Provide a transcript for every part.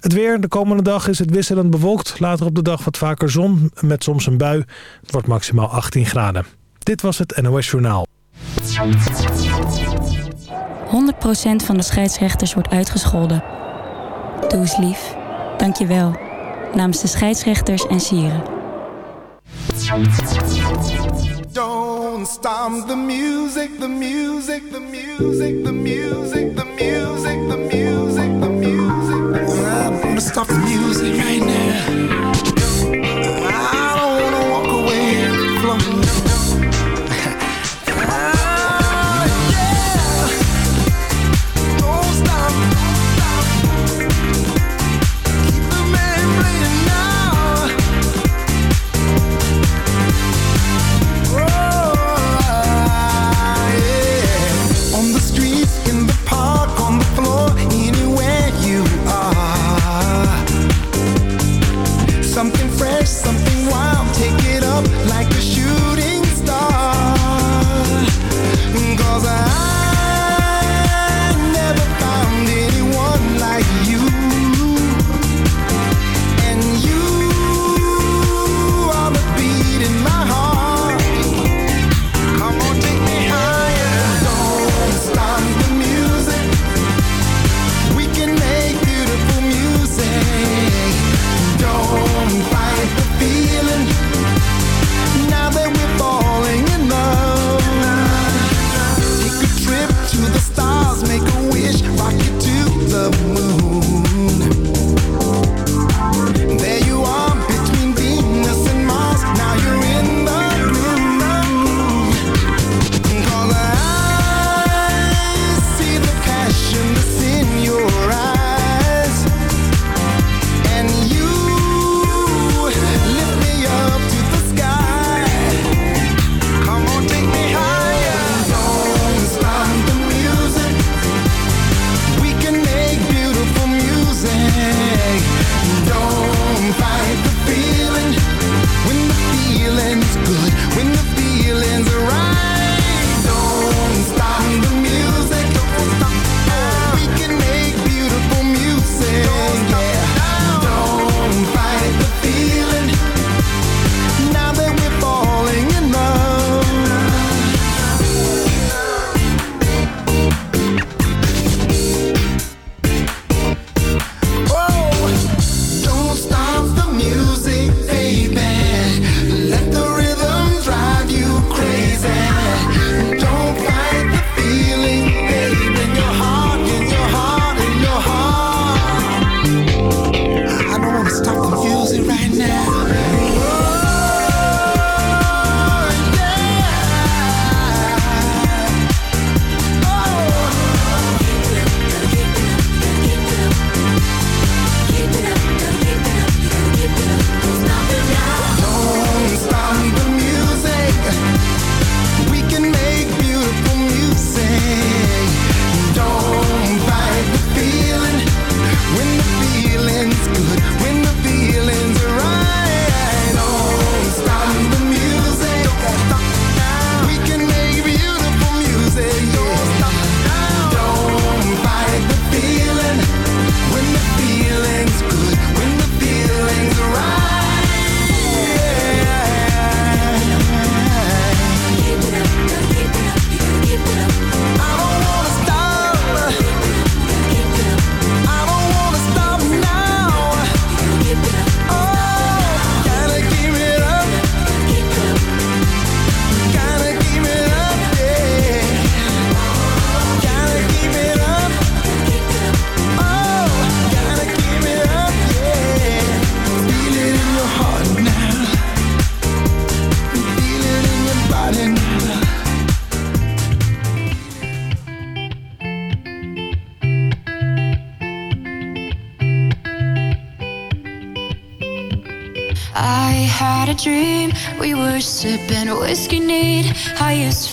Het weer, de komende dag is het wisselend bewolkt. Later op de dag wat vaker zon, met soms een bui. Het wordt maximaal 18 graden. Dit was het NOS Journaal. 100% van de scheidsrechters wordt uitgescholden. Doe eens lief. Dank je wel. Namens de scheidsrechters en sieren. Don't stop the music, the music, the music, the music, Gonna stop the music right now. It's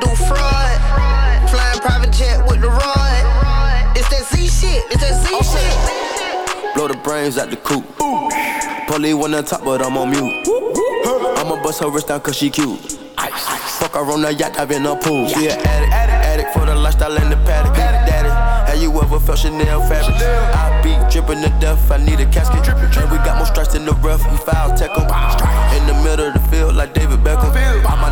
do fraud. Flying private jet with the rod. It's that Z shit. It's that Z shit. Blow the brains out the coop. Polly one on top, but I'm on mute. I'ma bust her wrist down cause she cute. Fuck her on the yacht, I've been a pool. She an addict, addict for the lifestyle and the paddock. Daddy, have you ever felt Chanel fabric? I be dripping to death, I need a casket. And we got more strikes in the rough, we foul tech 'em. In the middle of the field, like David Beckham. All my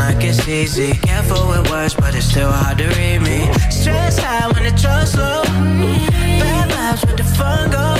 like it's easy. Careful with words, but it's still hard to read me. Stress high when the trust low. Bad vibes with the fungo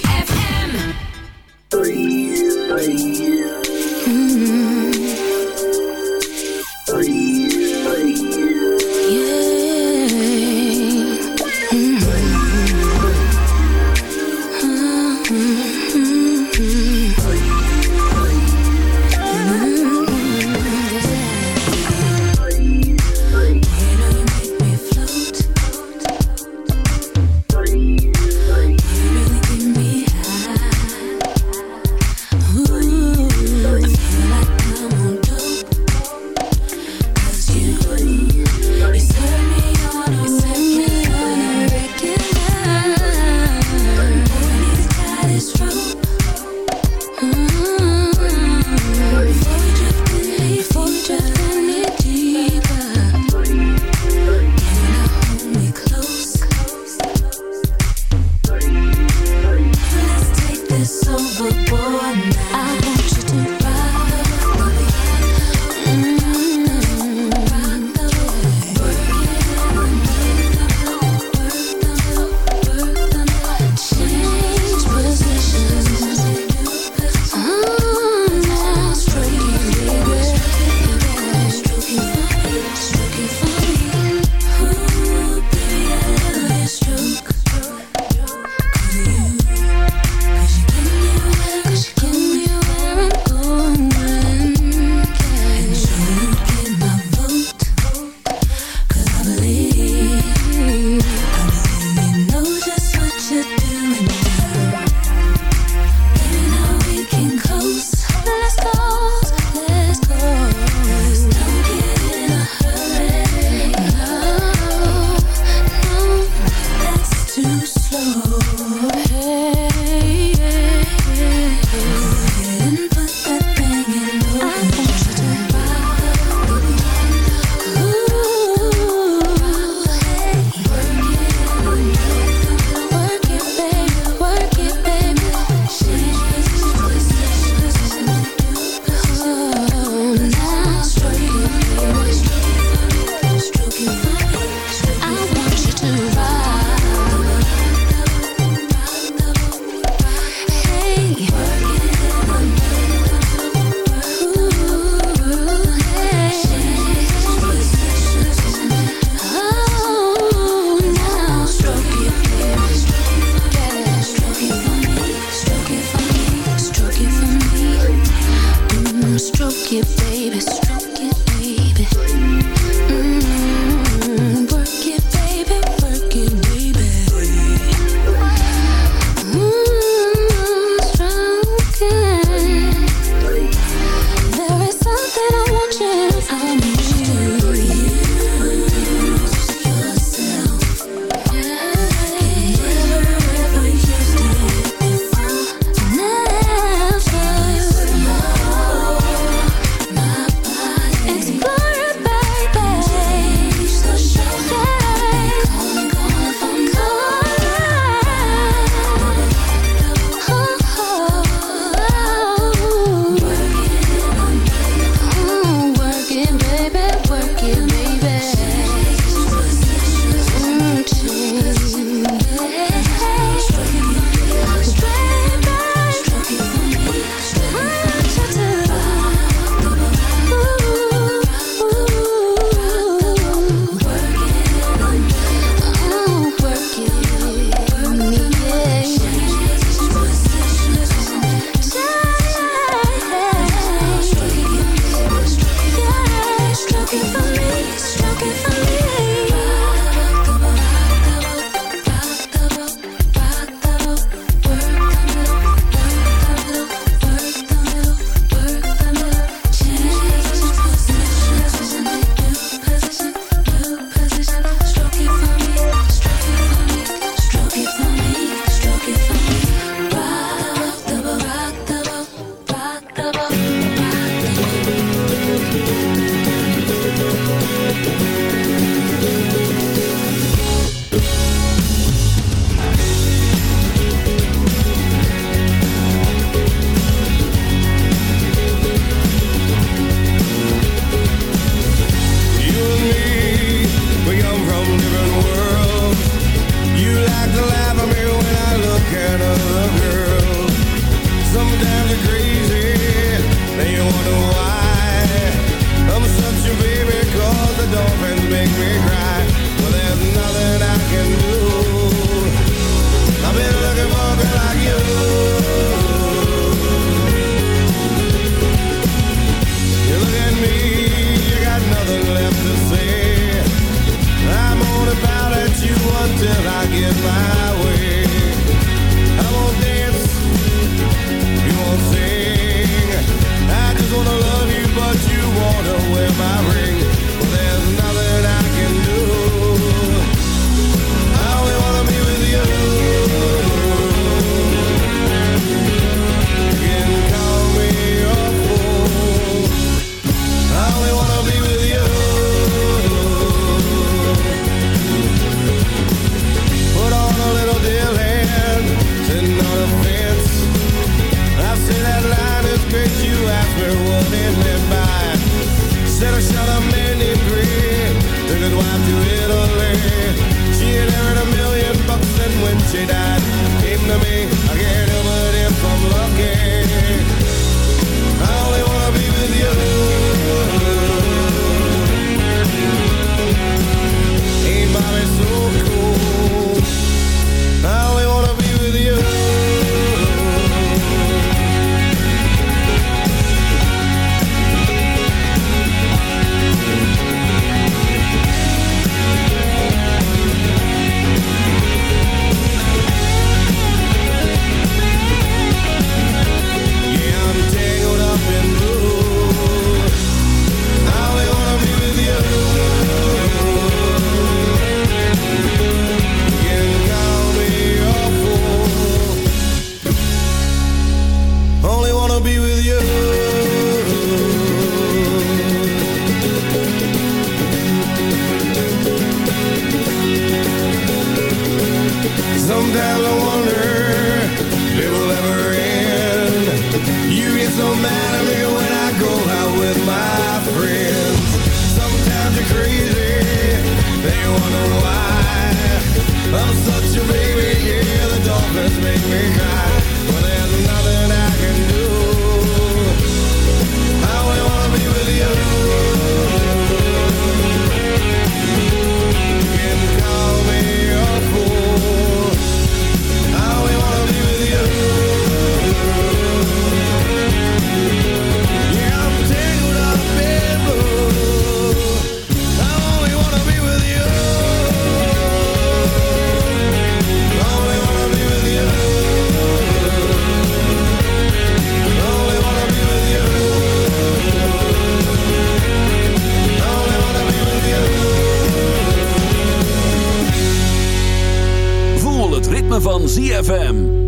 van ZFM.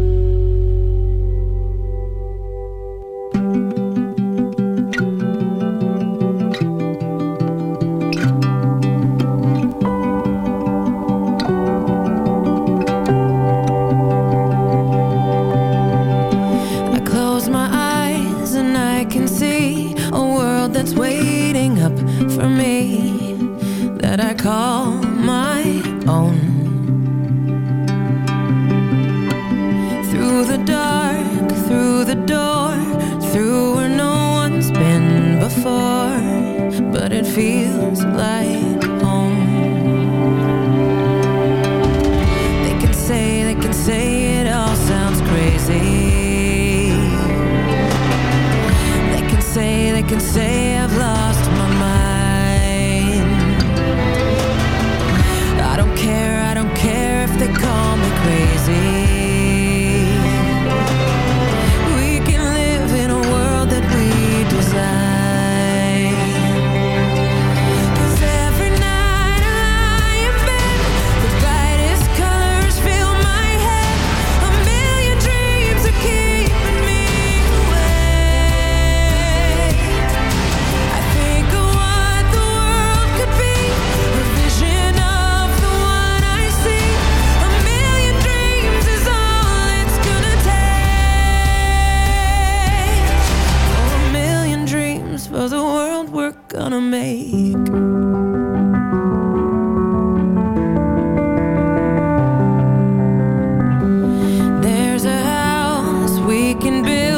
build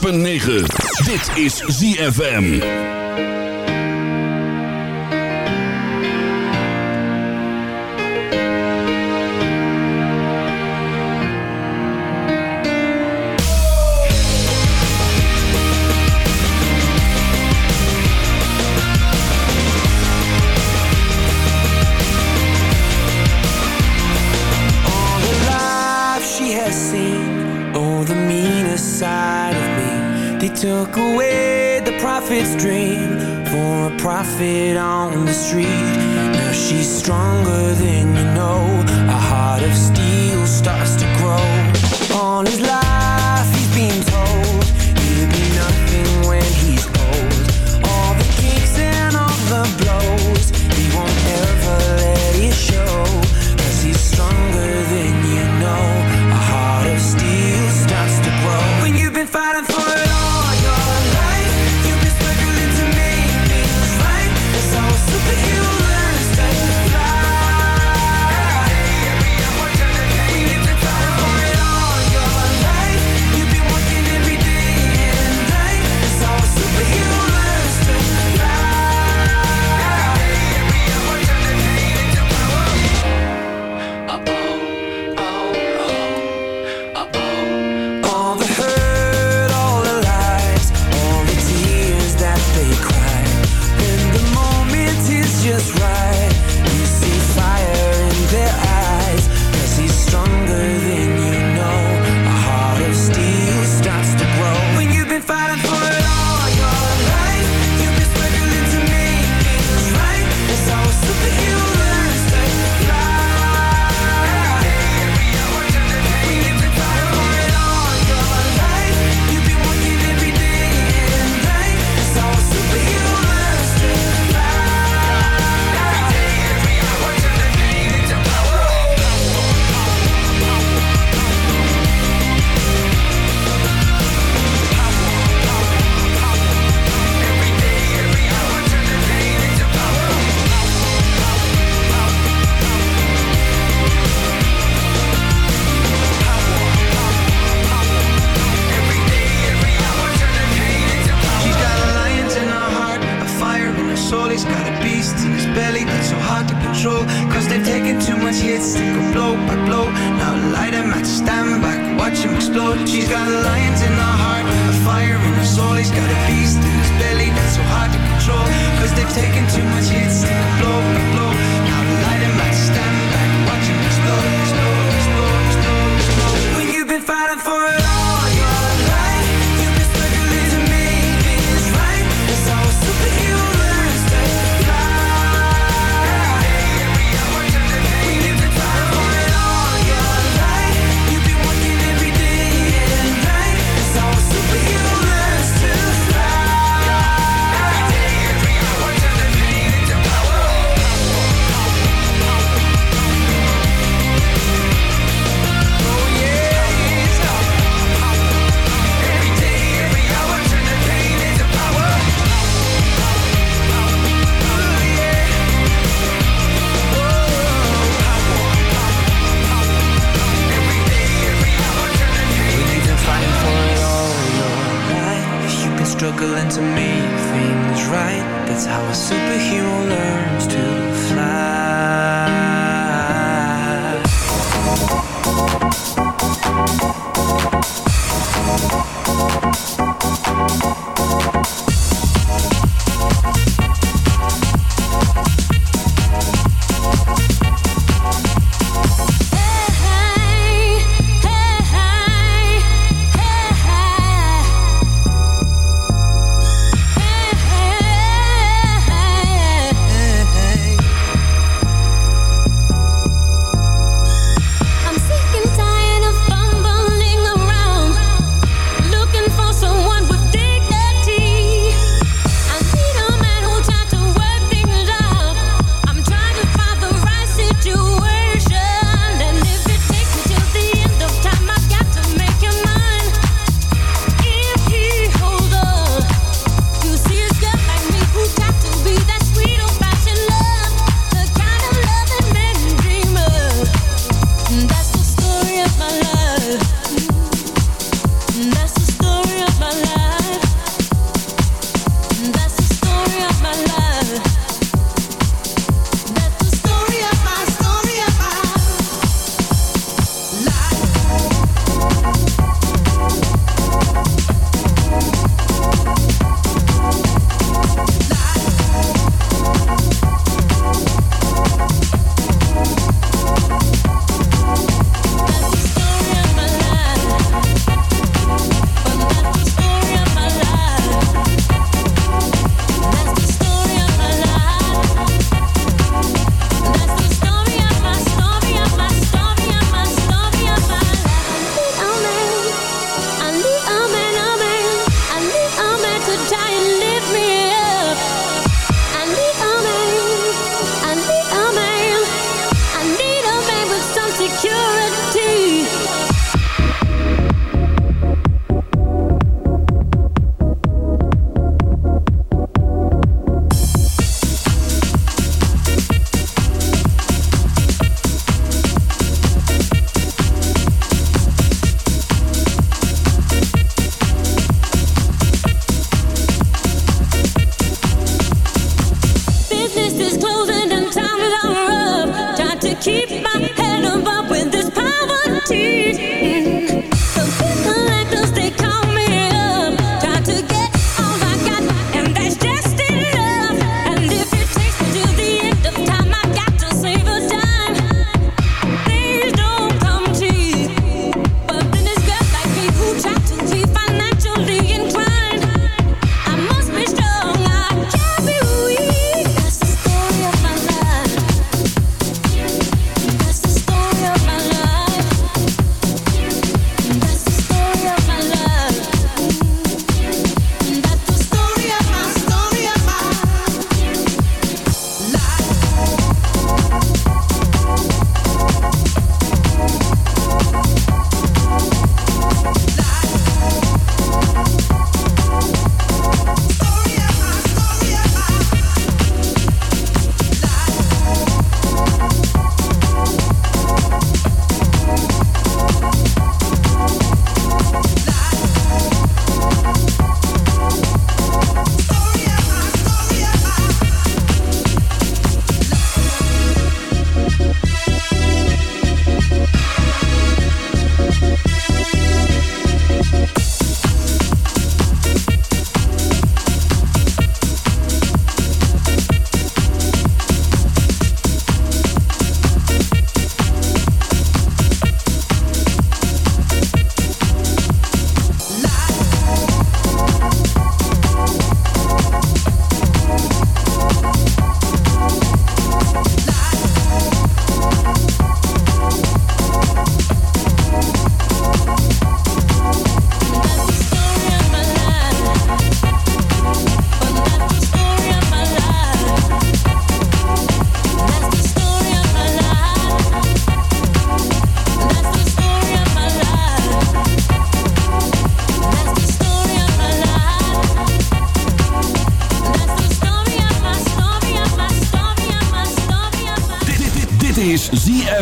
106.9. Dit is ZFM. dream for a profit on the street. Now she's stronger than you know.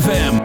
ZFM.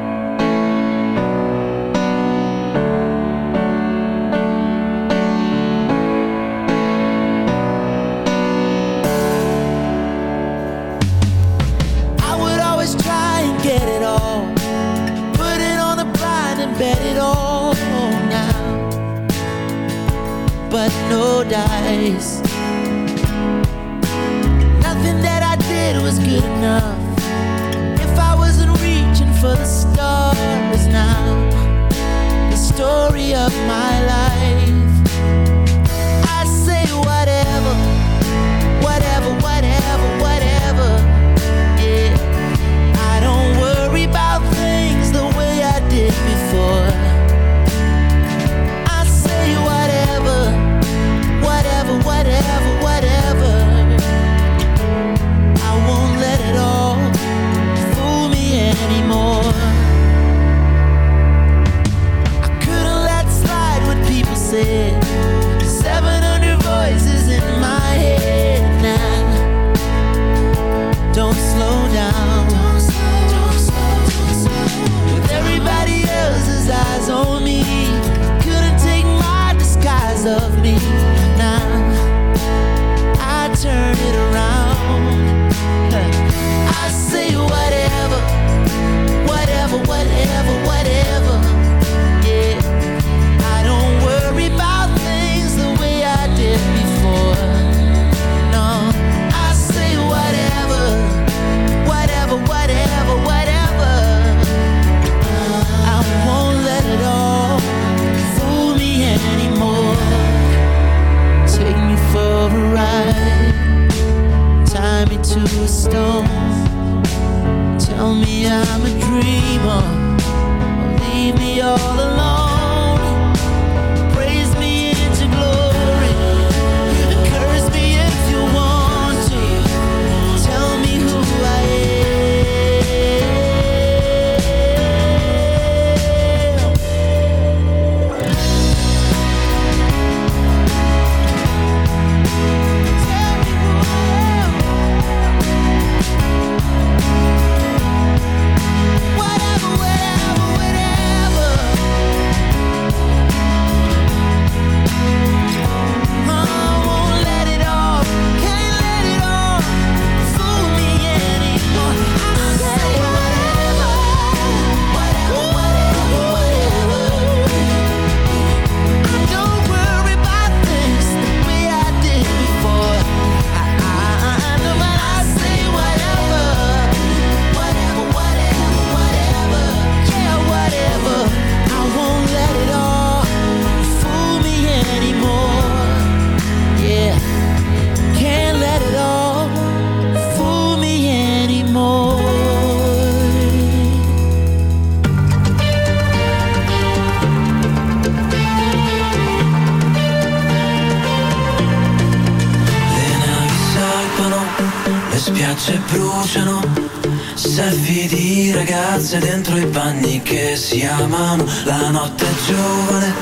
chiamano la notte giovane,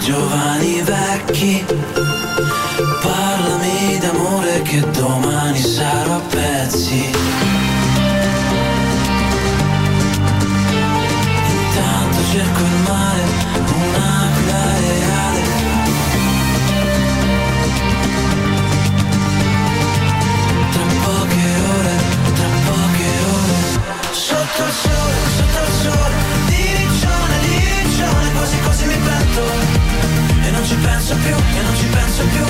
giovani vecchi. Parlami d'amore che domani sarò a pezzi. Intanto cerco il mare, una quasi quasi mi prendo. E non ci penso più, e non ci penso più.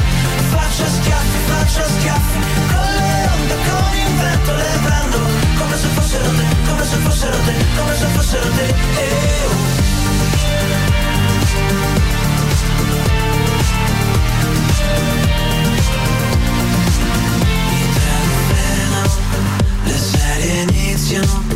Faccio schiaffi, faccio schiaffi. Con le onde, con il vento le prendo. Come se fossero te, come se fossero te, come se fossero te. Eh, oh. Mi trasferano, le serie iniziano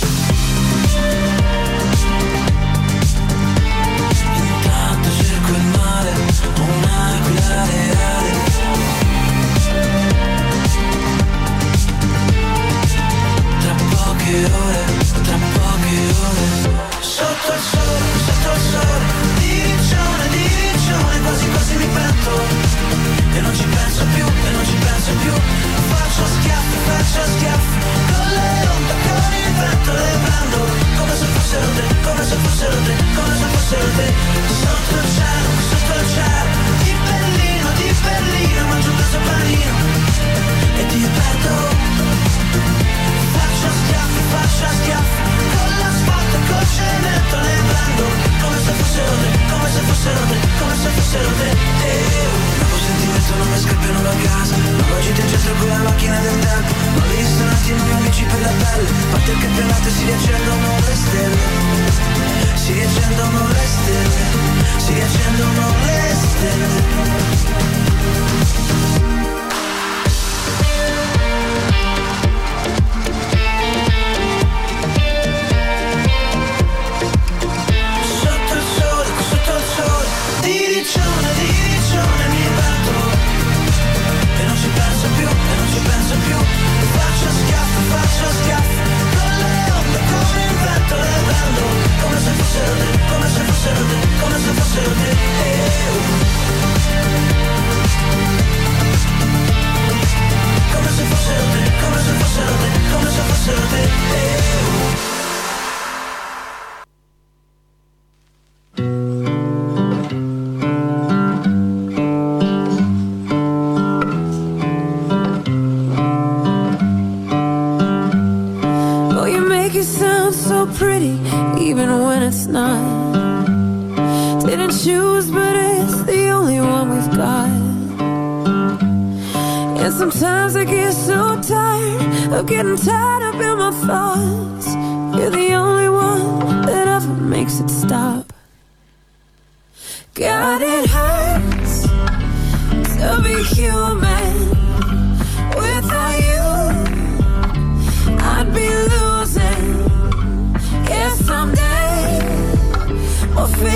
riprendo E non ci penso più, e non ci penso più. Faccio schiaffi, faccio schiaffi Con le onde, con il vento le prendo. Come se fossero te, come se fossero te, come se fossero te. Sotto il cielo, sotto il cielo Di Berlino, di Berlino Mangio un pezzo panino. E ti perdo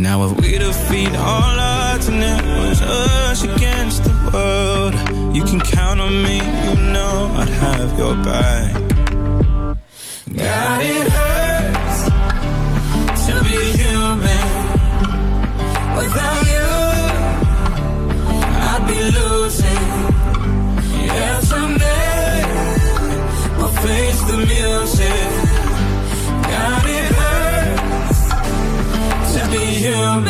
Now if we defeat all odds and it was us against the world. You can count on me, you know I'd have your back. God, it hurts to be human. Without you, I'd be losing. Yeah, someday we'll face the music. human.